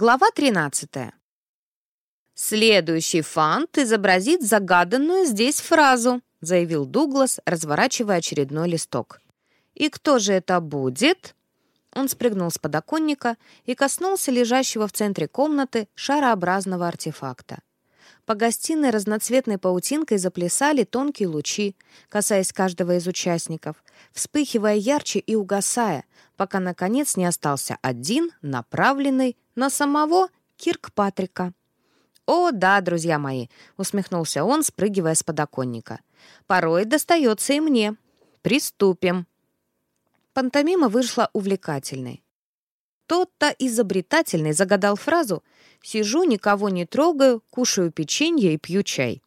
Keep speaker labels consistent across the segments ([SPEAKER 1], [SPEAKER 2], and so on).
[SPEAKER 1] Глава 13. «Следующий фант изобразит загаданную здесь фразу», заявил Дуглас, разворачивая очередной листок. «И кто же это будет?» Он спрыгнул с подоконника и коснулся лежащего в центре комнаты шарообразного артефакта. По гостиной разноцветной паутинкой заплясали тонкие лучи, касаясь каждого из участников, вспыхивая ярче и угасая, пока, наконец, не остался один, направленный на самого Киркпатрика. «О, да, друзья мои!» — усмехнулся он, спрыгивая с подоконника. «Порой достается и мне. Приступим!» Пантомима вышла увлекательной. Тот-то изобретательный загадал фразу «Сижу, никого не трогаю, кушаю печенье и пью чай».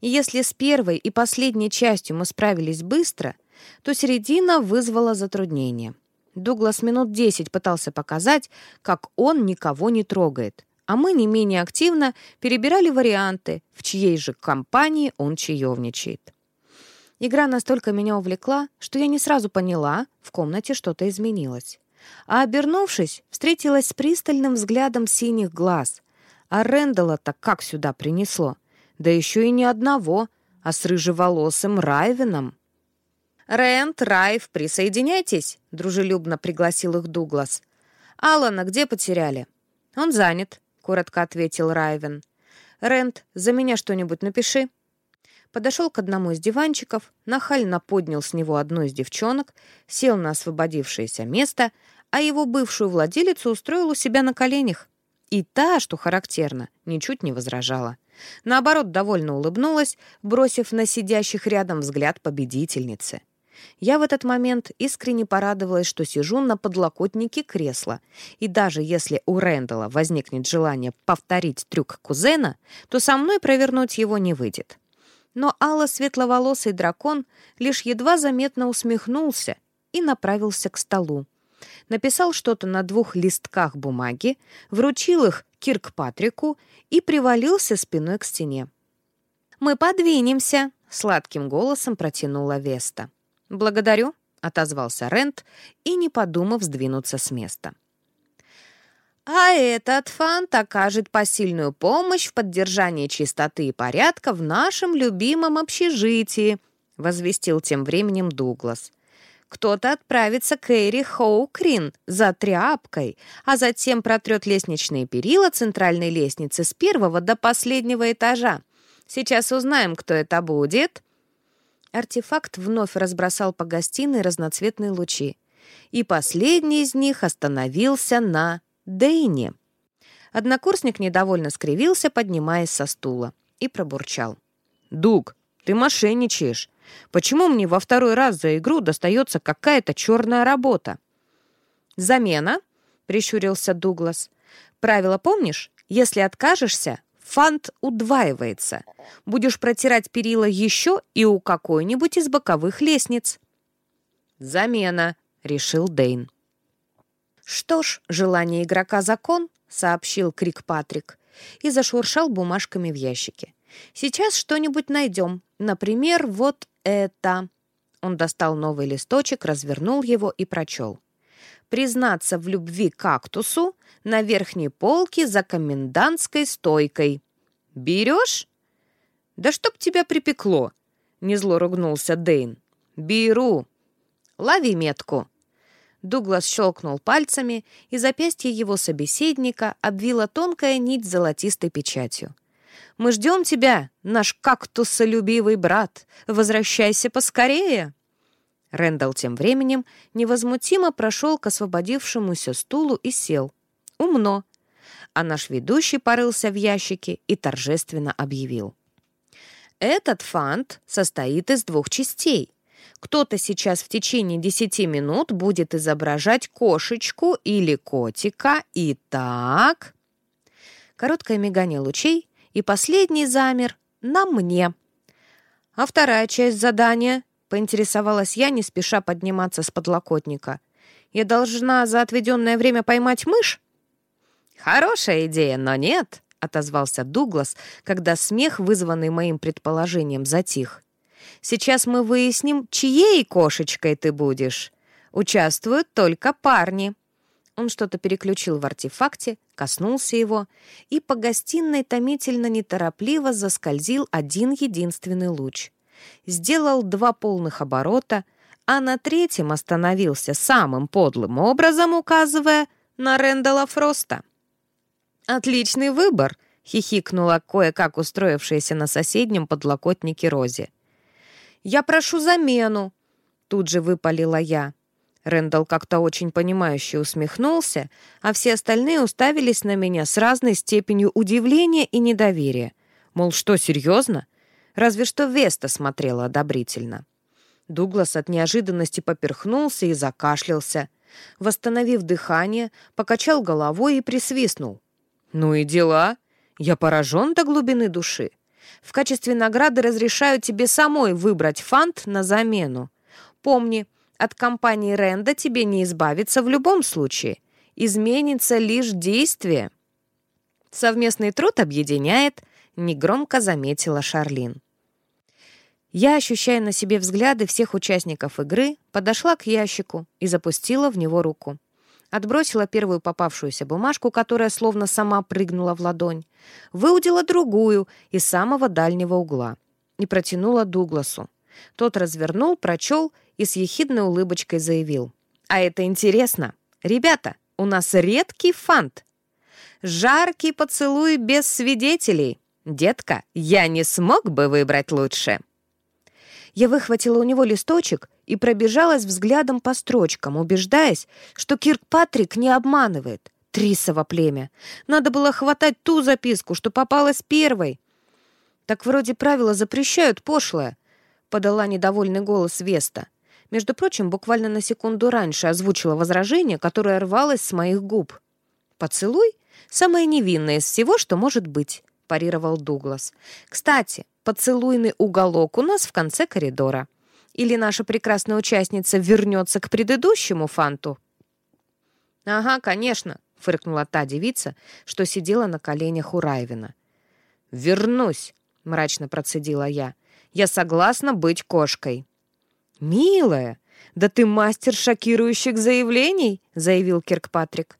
[SPEAKER 1] И если с первой и последней частью мы справились быстро, то середина вызвала затруднение — Дуглас минут десять пытался показать, как он никого не трогает, а мы не менее активно перебирали варианты, в чьей же компании он чаевничает. Игра настолько меня увлекла, что я не сразу поняла, в комнате что-то изменилось. А обернувшись, встретилась с пристальным взглядом синих глаз. А Рэндалла-то как сюда принесло? Да еще и не одного, а с рыжеволосым Райвеном. «Рэнд, Райф, присоединяйтесь», — дружелюбно пригласил их Дуглас. «Алана где потеряли?» «Он занят», — коротко ответил Райвен. «Рэнд, за меня что-нибудь напиши». Подошел к одному из диванчиков, нахально поднял с него одну из девчонок, сел на освободившееся место, а его бывшую владелицу устроил у себя на коленях. И та, что характерно, ничуть не возражала. Наоборот, довольно улыбнулась, бросив на сидящих рядом взгляд победительницы. Я в этот момент искренне порадовалась, что сижу на подлокотнике кресла, и даже если у Рэндала возникнет желание повторить трюк кузена, то со мной провернуть его не выйдет. Но Алла светловолосый дракон лишь едва заметно усмехнулся и направился к столу. Написал что-то на двух листках бумаги, вручил их Кирк Патрику и привалился спиной к стене. «Мы подвинемся», — сладким голосом протянула Веста. «Благодарю», — отозвался Рент и, не подумав, сдвинуться с места. «А этот фант окажет посильную помощь в поддержании чистоты и порядка в нашем любимом общежитии», — возвестил тем временем Дуглас. «Кто-то отправится к Эйри Хоукрин за тряпкой, а затем протрет лестничные перила центральной лестницы с первого до последнего этажа. Сейчас узнаем, кто это будет». Артефакт вновь разбросал по гостиной разноцветные лучи. И последний из них остановился на Дэйне. Однокурсник недовольно скривился, поднимаясь со стула, и пробурчал. «Дуг, ты мошенничаешь. Почему мне во второй раз за игру достается какая-то черная работа?» «Замена?» — прищурился Дуглас. «Правило помнишь? Если откажешься, фант удваивается. Будешь протирать перила еще и у какой-нибудь из боковых лестниц. «Замена», — решил Дейн. «Что ж, желание игрока — закон», — сообщил Крик Патрик и зашуршал бумажками в ящике. «Сейчас что-нибудь найдем. Например, вот это». Он достал новый листочек, развернул его и прочел. «Признаться в любви кактусу на верхней полке за комендантской стойкой. Берешь? Да чтоб тебя припекло, незло ругнулся Дейн. Беру. Лови метку. Дуглас щелкнул пальцами, и запястье его собеседника обвила тонкая нить золотистой печатью. «Мы ждем тебя, наш кактусолюбивый брат. Возвращайся поскорее!» Рэндалл тем временем невозмутимо прошел к освободившемуся стулу и сел, Умно. А наш ведущий порылся в ящике и торжественно объявил. Этот фант состоит из двух частей. Кто-то сейчас в течение десяти минут будет изображать кошечку или котика. И так... Короткое мигание лучей, и последний замер на мне. А вторая часть задания, поинтересовалась я, не спеша подниматься с подлокотника. Я должна за отведенное время поймать мышь? «Хорошая идея, но нет», — отозвался Дуглас, когда смех, вызванный моим предположением, затих. «Сейчас мы выясним, чьей кошечкой ты будешь. Участвуют только парни». Он что-то переключил в артефакте, коснулся его, и по гостиной томительно неторопливо заскользил один единственный луч. Сделал два полных оборота, а на третьем остановился самым подлым образом, указывая на Рэндала Фроста. «Отличный выбор!» — хихикнула кое-как устроившаяся на соседнем подлокотнике Рози. «Я прошу замену!» — тут же выпалила я. Рэндалл как-то очень понимающе усмехнулся, а все остальные уставились на меня с разной степенью удивления и недоверия. Мол, что, серьезно? Разве что Веста смотрела одобрительно. Дуглас от неожиданности поперхнулся и закашлялся. Восстановив дыхание, покачал головой и присвистнул. «Ну и дела. Я поражен до глубины души. В качестве награды разрешаю тебе самой выбрать фант на замену. Помни, от компании Ренда тебе не избавиться в любом случае. Изменится лишь действие. Совместный труд объединяет, негромко заметила Шарлин. Я, ощущая на себе взгляды всех участников игры, подошла к ящику и запустила в него руку. Отбросила первую попавшуюся бумажку, которая словно сама прыгнула в ладонь, выудила другую из самого дальнего угла и протянула Дугласу. Тот развернул, прочел и с ехидной улыбочкой заявил. «А это интересно. Ребята, у нас редкий фант. Жаркий поцелуй без свидетелей. Детка, я не смог бы выбрать лучше». Я выхватила у него листочек и пробежалась взглядом по строчкам, убеждаясь, что Киркпатрик не обманывает. Трисово племя. Надо было хватать ту записку, что попалась первой. Так вроде правила запрещают пошлое, подала недовольный голос Веста. Между прочим, буквально на секунду раньше озвучила возражение, которое рвалось с моих губ. «Поцелуй — самое невинное из всего, что может быть», — парировал Дуглас. «Кстати, поцелуйный уголок у нас в конце коридора. Или наша прекрасная участница вернется к предыдущему фанту?» «Ага, конечно», — фыркнула та девица, что сидела на коленях у Райвина. «Вернусь», — мрачно процедила я. «Я согласна быть кошкой». «Милая, да ты мастер шокирующих заявлений», — заявил Киркпатрик.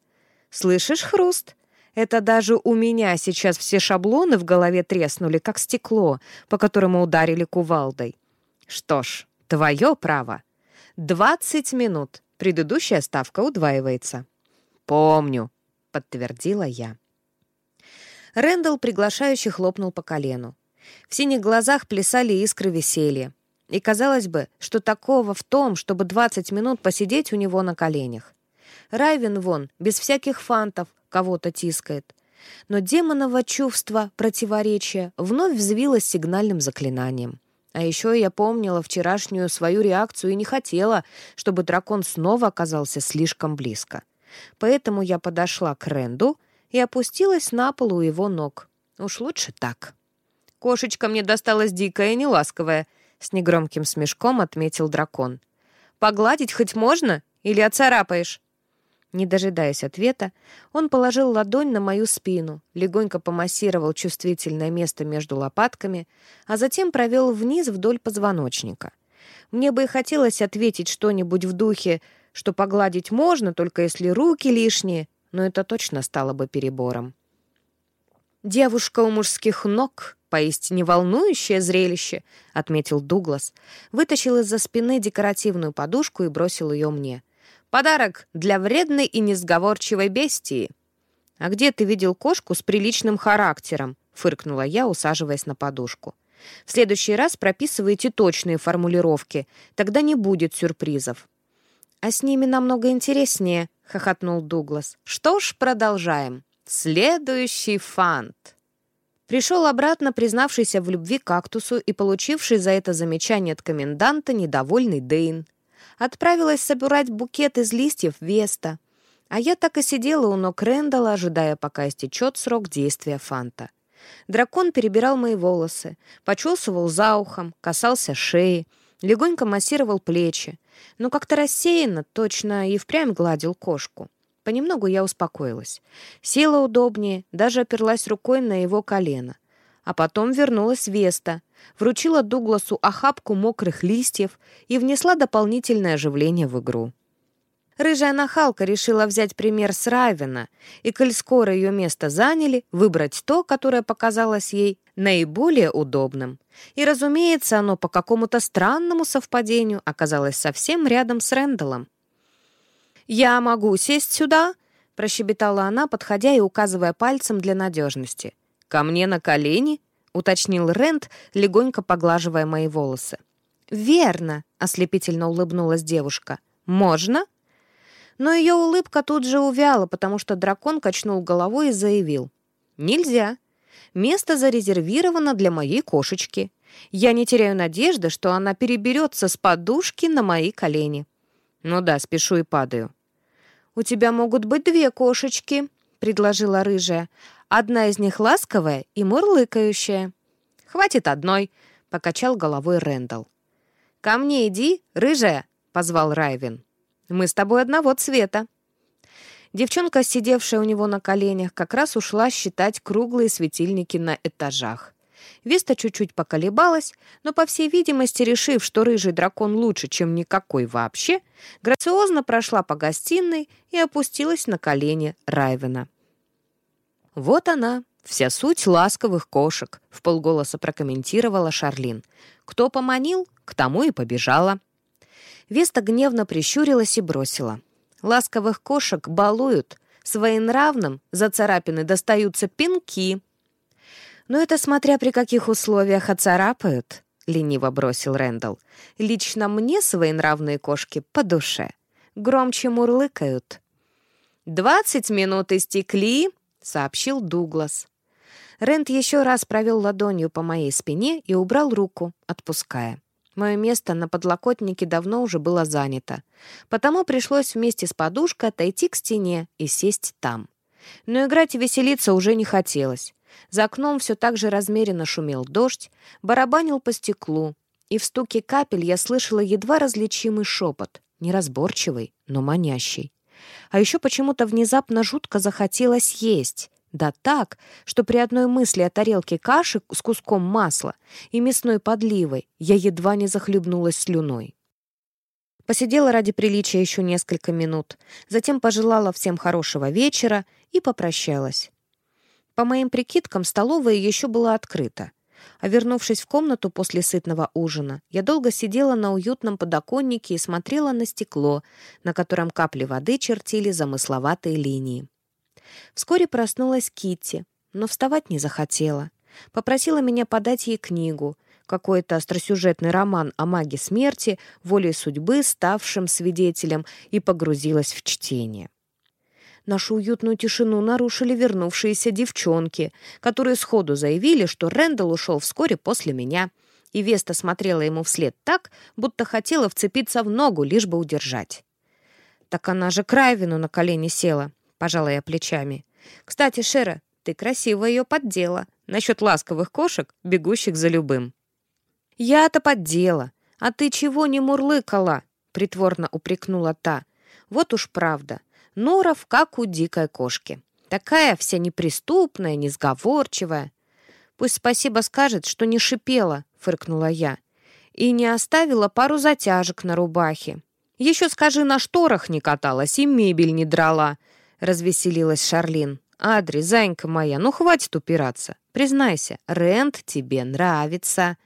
[SPEAKER 1] «Слышишь хруст? Это даже у меня сейчас все шаблоны в голове треснули, как стекло, по которому ударили кувалдой. Что ж, твое право. Двадцать минут. Предыдущая ставка удваивается». «Помню», — подтвердила я. Рэндалл приглашающе хлопнул по колену. В синих глазах плясали искры веселья. И казалось бы, что такого в том, чтобы 20 минут посидеть у него на коленях. Райвен вон, без всяких фантов, кого-то тискает. Но демоново чувство противоречия вновь взвилось сигнальным заклинанием. А еще я помнила вчерашнюю свою реакцию и не хотела, чтобы дракон снова оказался слишком близко. Поэтому я подошла к Ренду и опустилась на пол у его ног. Уж лучше так. Кошечка мне досталась дикая и неласковая, — с негромким смешком отметил дракон. «Погладить хоть можно? Или оцарапаешь?» Не дожидаясь ответа, он положил ладонь на мою спину, легонько помассировал чувствительное место между лопатками, а затем провел вниз вдоль позвоночника. Мне бы и хотелось ответить что-нибудь в духе, что погладить можно, только если руки лишние, но это точно стало бы перебором. «Девушка у мужских ног поистине волнующее зрелище», — отметил Дуглас. Вытащил из-за спины декоративную подушку и бросил ее мне. «Подарок для вредной и несговорчивой бестии». «А где ты видел кошку с приличным характером?» — фыркнула я, усаживаясь на подушку. «В следующий раз прописывайте точные формулировки, тогда не будет сюрпризов». «А с ними намного интереснее», — хохотнул Дуглас. «Что ж, продолжаем. Следующий фант». Пришел обратно признавшийся в любви кактусу и получивший за это замечание от коменданта недовольный Дейн. Отправилась собирать букет из листьев Веста. А я так и сидела у ног Рэндала, ожидая, пока истечет срок действия фанта. Дракон перебирал мои волосы, почесывал за ухом, касался шеи, легонько массировал плечи, но как-то рассеянно, точно и впрямь гладил кошку. Понемногу я успокоилась. Села удобнее, даже оперлась рукой на его колено. А потом вернулась Веста, вручила Дугласу охапку мокрых листьев и внесла дополнительное оживление в игру. Рыжая нахалка решила взять пример с Райвена, и, коль скоро ее место заняли, выбрать то, которое показалось ей наиболее удобным. И, разумеется, оно по какому-то странному совпадению оказалось совсем рядом с Рэндаллом. «Я могу сесть сюда?» — прощебетала она, подходя и указывая пальцем для надежности. «Ко мне на колени?» — уточнил Рэнд, легонько поглаживая мои волосы. «Верно», — ослепительно улыбнулась девушка. «Можно?» Но ее улыбка тут же увяла, потому что дракон качнул головой и заявил. «Нельзя. Место зарезервировано для моей кошечки. Я не теряю надежды, что она переберется с подушки на мои колени». «Ну да, спешу и падаю». «У тебя могут быть две кошечки», — предложила рыжая. «Одна из них ласковая и мурлыкающая». «Хватит одной», — покачал головой Рэндалл. «Ко мне иди, рыжая», — позвал Райвин. Мы с тобой одного цвета». Девчонка, сидевшая у него на коленях, как раз ушла считать круглые светильники на этажах. Веста чуть-чуть поколебалась, но, по всей видимости, решив, что рыжий дракон лучше, чем никакой вообще, грациозно прошла по гостиной и опустилась на колени Райвена. «Вот она, вся суть ласковых кошек», — в полголоса прокомментировала Шарлин. «Кто поманил, к тому и побежала». Веста гневно прищурилась и бросила. «Ласковых кошек балуют, своенравным за царапины достаются пинки». «Но это смотря при каких условиях оцарапают», — лениво бросил Рэндалл. «Лично мне своенравные кошки по душе. Громче мурлыкают». «Двадцать минут истекли», — сообщил Дуглас. Рэнд еще раз провел ладонью по моей спине и убрал руку, отпуская. Мое место на подлокотнике давно уже было занято, потому пришлось вместе с подушкой отойти к стене и сесть там. Но играть и веселиться уже не хотелось. За окном все так же размеренно шумел дождь, барабанил по стеклу, и в стуке капель я слышала едва различимый шепот, неразборчивый, но манящий. А еще почему-то внезапно жутко захотелось есть. Да так, что при одной мысли о тарелке каши с куском масла и мясной подливой я едва не захлебнулась слюной. Посидела ради приличия еще несколько минут, затем пожелала всем хорошего вечера и попрощалась. По моим прикидкам, столовая еще была открыта. А вернувшись в комнату после сытного ужина, я долго сидела на уютном подоконнике и смотрела на стекло, на котором капли воды чертили замысловатые линии. Вскоре проснулась Китти, но вставать не захотела. Попросила меня подать ей книгу, какой-то остросюжетный роман о маге смерти, волей судьбы, ставшим свидетелем, и погрузилась в чтение. Нашу уютную тишину нарушили вернувшиеся девчонки, которые сходу заявили, что Рэндалл ушел вскоре после меня, и Веста смотрела ему вслед так, будто хотела вцепиться в ногу, лишь бы удержать. Так она же к Райвину на колени села. — пожала я плечами. «Кстати, Шера, ты красиво ее поддела. Насчет ласковых кошек, бегущих за любым». «Я-то поддела. А ты чего не мурлыкала?» — притворно упрекнула та. «Вот уж правда. Норов, как у дикой кошки. Такая вся неприступная, несговорчивая. Пусть спасибо скажет, что не шипела», — фыркнула я. «И не оставила пару затяжек на рубахе. Еще скажи, на шторах не каталась и мебель не драла», — развеселилась Шарлин. «Адри, зайка моя, ну хватит упираться. Признайся, Рент тебе нравится».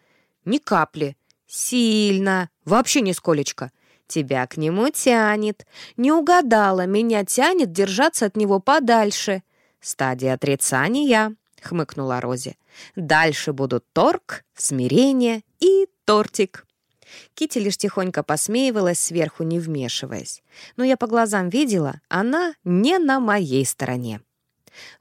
[SPEAKER 1] «Ни капли. Сильно. Вообще нисколечко. Тебя к нему тянет. Не угадала, меня тянет держаться от него подальше». «Стадия отрицания», — хмыкнула Рози. «Дальше будут торг, смирение и тортик». Кити лишь тихонько посмеивалась, сверху не вмешиваясь. Но я по глазам видела, она не на моей стороне.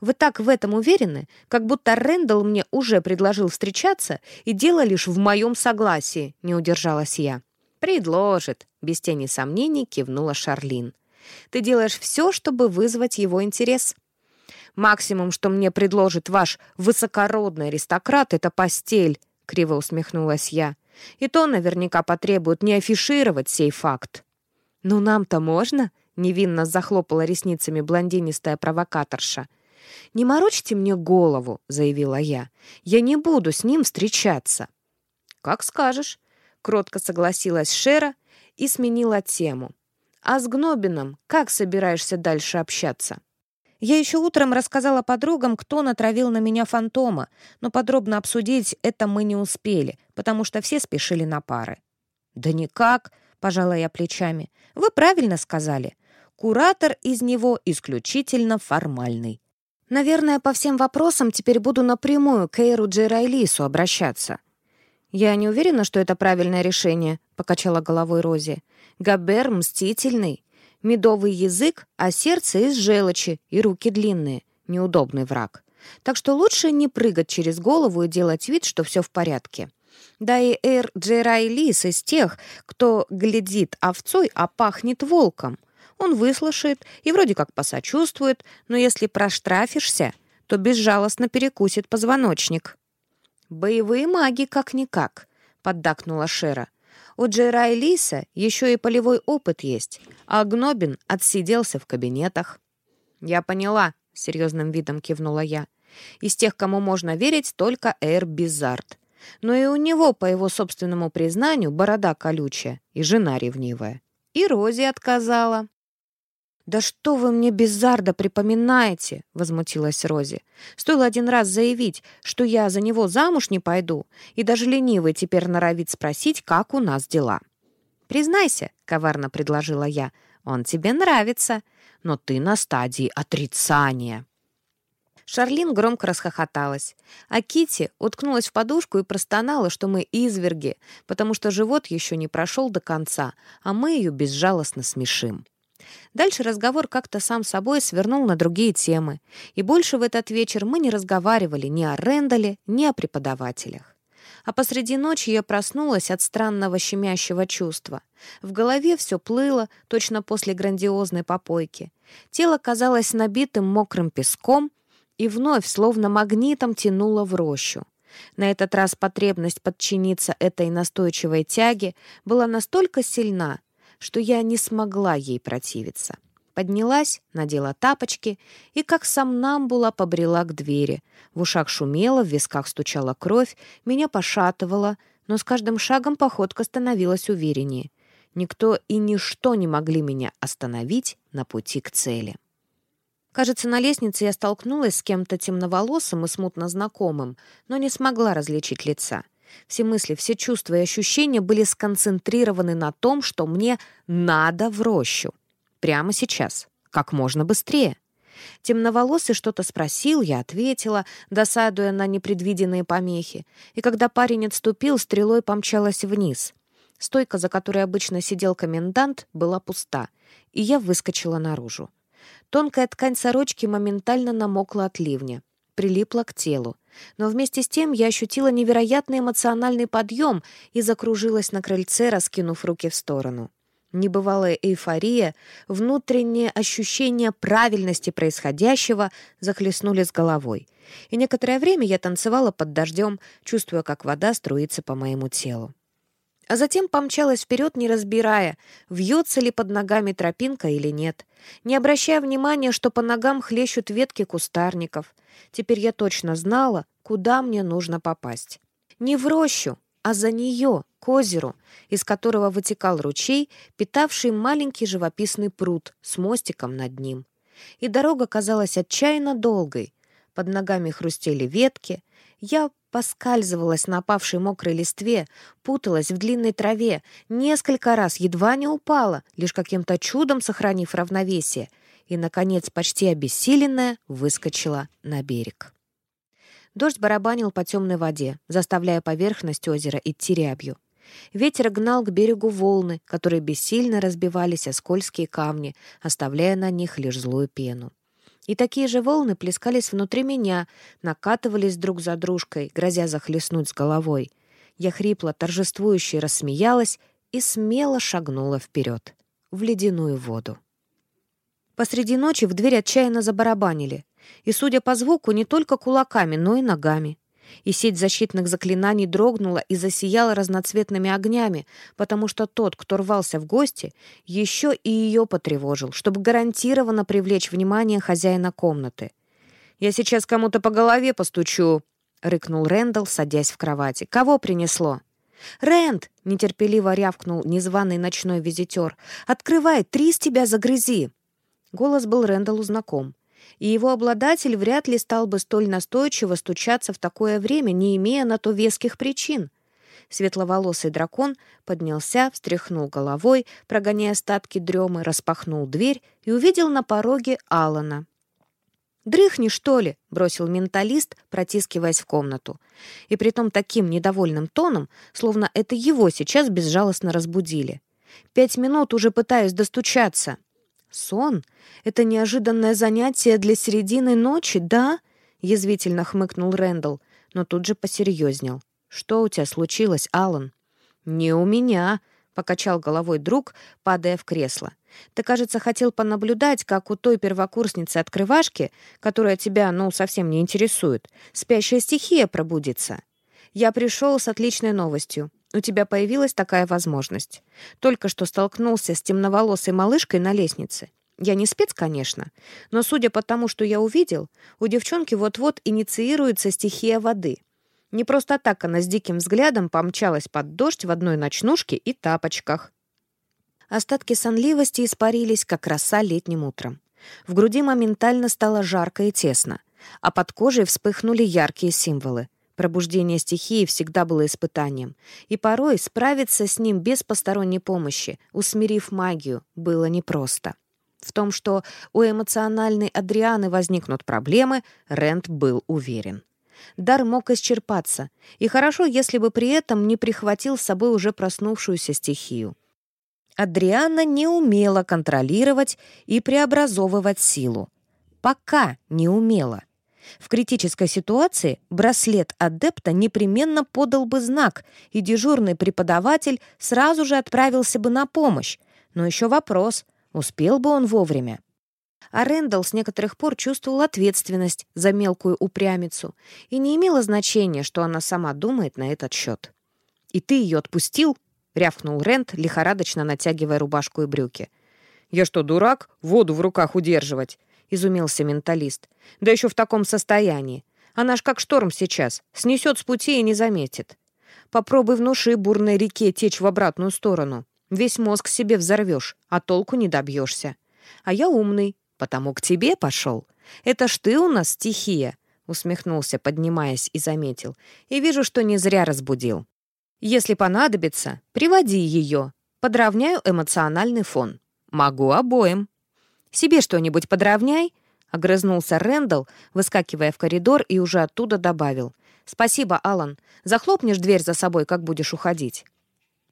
[SPEAKER 1] Вы так в этом уверены, как будто Рэндалл мне уже предложил встречаться, и дело лишь в моем согласии, не удержалась я. «Предложит», — без тени сомнений кивнула Шарлин. «Ты делаешь все, чтобы вызвать его интерес». «Максимум, что мне предложит ваш высокородный аристократ, — это постель», — криво усмехнулась я. И то наверняка потребуют не афишировать сей факт. «Ну нам-то можно?» — невинно захлопала ресницами блондинистая провокаторша. «Не морочьте мне голову», — заявила я. «Я не буду с ним встречаться». «Как скажешь», — кротко согласилась Шера и сменила тему. А с Гнобином как собираешься дальше общаться?» Я еще утром рассказала подругам, кто натравил на меня фантома, но подробно обсудить это мы не успели, потому что все спешили на пары. «Да никак», — пожала я плечами. «Вы правильно сказали. Куратор из него исключительно формальный. Наверное, по всем вопросам теперь буду напрямую к Эйру Джерайлису обращаться». «Я не уверена, что это правильное решение», — покачала головой Рози. «Габер мстительный. Медовый язык, а сердце из желчи и руки длинные. Неудобный враг. Так что лучше не прыгать через голову и делать вид, что все в порядке. Да и Эр Джерай Лис из тех, кто глядит овцой, а пахнет волком. Он выслушает и вроде как посочувствует, но если проштрафишься, то безжалостно перекусит позвоночник. «Боевые маги как-никак», — поддакнула Шера. У Джера и Лиса еще и полевой опыт есть, а Гнобин отсиделся в кабинетах. «Я поняла», — серьезным видом кивнула я. «Из тех, кому можно верить, только Эр Бизард. Но и у него, по его собственному признанию, борода колючая и жена ревнивая. И Рози отказала». «Да что вы мне Безарда припоминаете?» — возмутилась Рози. «Стоило один раз заявить, что я за него замуж не пойду, и даже ленивый теперь норовит спросить, как у нас дела». «Признайся», — коварно предложила я, — «он тебе нравится, но ты на стадии отрицания». Шарлин громко расхохоталась, а Кити уткнулась в подушку и простонала, что мы изверги, потому что живот еще не прошел до конца, а мы ее безжалостно смешим. Дальше разговор как-то сам собой свернул на другие темы, и больше в этот вечер мы не разговаривали ни о Рэндале, ни о преподавателях. А посреди ночи я проснулась от странного щемящего чувства. В голове все плыло, точно после грандиозной попойки. Тело казалось набитым мокрым песком и вновь, словно магнитом, тянуло в рощу. На этот раз потребность подчиниться этой настойчивой тяге была настолько сильна, что я не смогла ей противиться. Поднялась, надела тапочки и, как сам нам побрела к двери. В ушах шумело, в висках стучала кровь, меня пошатывало, но с каждым шагом походка становилась увереннее. Никто и ничто не могли меня остановить на пути к цели. Кажется, на лестнице я столкнулась с кем-то темноволосым и смутно знакомым, но не смогла различить лица — все мысли, все чувства и ощущения были сконцентрированы на том, что мне надо в рощу. Прямо сейчас. Как можно быстрее. Темноволосый что-то спросил, я ответила, досадуя на непредвиденные помехи. И когда парень отступил, стрелой помчалась вниз. Стойка, за которой обычно сидел комендант, была пуста, и я выскочила наружу. Тонкая ткань сорочки моментально намокла от ливня, прилипла к телу. Но вместе с тем я ощутила невероятный эмоциональный подъем и закружилась на крыльце, раскинув руки в сторону. Небывалая эйфория, внутреннее ощущение правильности происходящего захлестнули с головой. И некоторое время я танцевала под дождем, чувствуя, как вода струится по моему телу а затем помчалась вперед, не разбирая, вьется ли под ногами тропинка или нет, не обращая внимания, что по ногам хлещут ветки кустарников. Теперь я точно знала, куда мне нужно попасть. Не в рощу, а за нее, к озеру, из которого вытекал ручей, питавший маленький живописный пруд с мостиком над ним. И дорога казалась отчаянно долгой. Под ногами хрустели ветки. Я Поскальзывалась на опавшей мокрой листве, путалась в длинной траве, несколько раз едва не упала, лишь каким-то чудом сохранив равновесие, и, наконец, почти обессиленная, выскочила на берег. Дождь барабанил по темной воде, заставляя поверхность озера идти рябью. Ветер гнал к берегу волны, которые бессильно разбивались о скользкие камни, оставляя на них лишь злую пену. И такие же волны плескались внутри меня, накатывались друг за дружкой, грозя захлестнуть с головой. Я хрипло, торжествующе рассмеялась и смело шагнула вперед, в ледяную воду. Посреди ночи в дверь отчаянно забарабанили, и, судя по звуку, не только кулаками, но и ногами и сеть защитных заклинаний дрогнула и засияла разноцветными огнями, потому что тот, кто рвался в гости, еще и ее потревожил, чтобы гарантированно привлечь внимание хозяина комнаты. «Я сейчас кому-то по голове постучу», — рыкнул Рэндалл, садясь в кровати. «Кого принесло?» «Рэнд!» — нетерпеливо рявкнул незваный ночной визитер. «Открывай! Три с тебя загрызи!» Голос был Рэндаллу знаком. И его обладатель вряд ли стал бы столь настойчиво стучаться в такое время, не имея на то веских причин. Светловолосый дракон поднялся, встряхнул головой, прогоняя остатки дремы, распахнул дверь и увидел на пороге Алана. «Дрыхни, что ли?» — бросил менталист, протискиваясь в комнату. И притом таким недовольным тоном, словно это его сейчас безжалостно разбудили. «Пять минут уже пытаюсь достучаться». «Сон? Это неожиданное занятие для середины ночи, да?» — язвительно хмыкнул Рэндалл, но тут же посерьезнел. «Что у тебя случилось, Алан?» «Не у меня», — покачал головой друг, падая в кресло. «Ты, кажется, хотел понаблюдать, как у той первокурсницы-открывашки, которая тебя, ну, совсем не интересует, спящая стихия пробудится. Я пришел с отличной новостью. У тебя появилась такая возможность. Только что столкнулся с темноволосой малышкой на лестнице. Я не спец, конечно, но судя по тому, что я увидел, у девчонки вот-вот инициируется стихия воды — не просто так она с диким взглядом помчалась под дождь в одной ночнушке и тапочках. Остатки сонливости испарились, как роса летним утром. В груди моментально стало жарко и тесно, а под кожей вспыхнули яркие символы. Пробуждение стихии всегда было испытанием, и порой справиться с ним без посторонней помощи, усмирив магию, было непросто. В том, что у эмоциональной Адрианы возникнут проблемы, Рент был уверен. Дар мог исчерпаться, и хорошо, если бы при этом не прихватил с собой уже проснувшуюся стихию. Адриана не умела контролировать и преобразовывать силу. Пока не умела. В критической ситуации браслет адепта непременно подал бы знак, и дежурный преподаватель сразу же отправился бы на помощь. Но еще вопрос, успел бы он вовремя а Рэндалл с некоторых пор чувствовал ответственность за мелкую упрямицу, и не имело значения, что она сама думает на этот счет. «И ты ее отпустил?» — рявкнул Рэнд, лихорадочно натягивая рубашку и брюки. «Я что, дурак? Воду в руках удерживать?» — изумился менталист. «Да еще в таком состоянии. Она ж как шторм сейчас, снесет с пути и не заметит. Попробуй внуши бурной реке течь в обратную сторону. Весь мозг себе взорвешь, а толку не добьешься. А я умный, «Потому к тебе пошел. Это ж ты у нас стихия», — усмехнулся, поднимаясь, и заметил. «И вижу, что не зря разбудил. Если понадобится, приводи ее. Подравняю эмоциональный фон. Могу обоим». «Себе что-нибудь подравняй?» — огрызнулся Рэндалл, выскакивая в коридор и уже оттуда добавил. «Спасибо, Алан. Захлопнешь дверь за собой, как будешь уходить».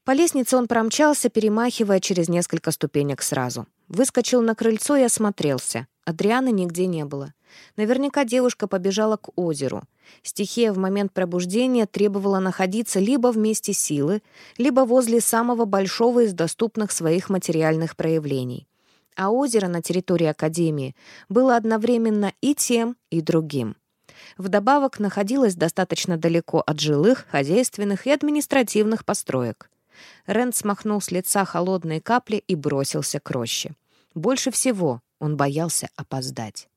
[SPEAKER 1] По лестнице он промчался, перемахивая через несколько ступенек сразу. Выскочил на крыльцо и осмотрелся. Адрианы нигде не было. Наверняка девушка побежала к озеру. Стихия в момент пробуждения требовала находиться либо вместе силы, либо возле самого большого из доступных своих материальных проявлений. А озеро на территории Академии было одновременно и тем, и другим. Вдобавок находилось достаточно далеко от жилых, хозяйственных и административных построек. Рент смахнул с лица холодные капли и бросился к роще. Больше всего он боялся опоздать.